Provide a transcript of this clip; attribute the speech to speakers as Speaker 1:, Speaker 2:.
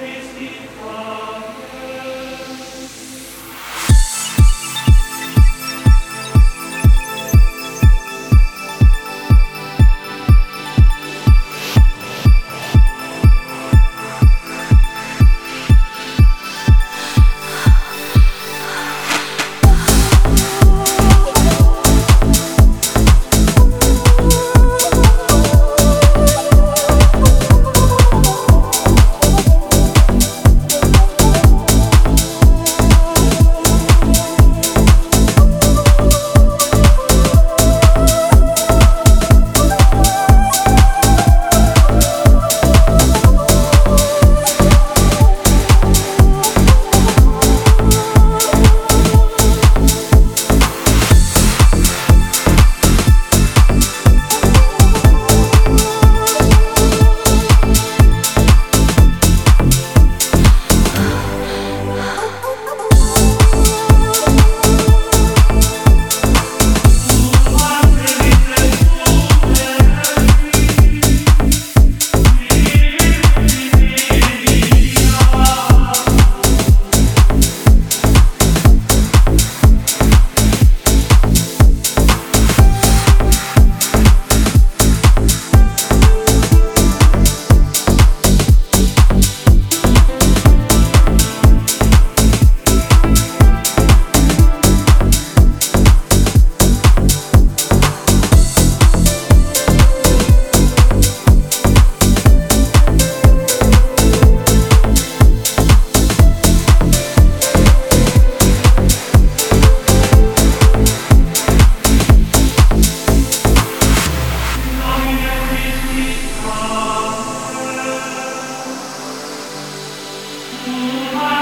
Speaker 1: Christi qua Bye.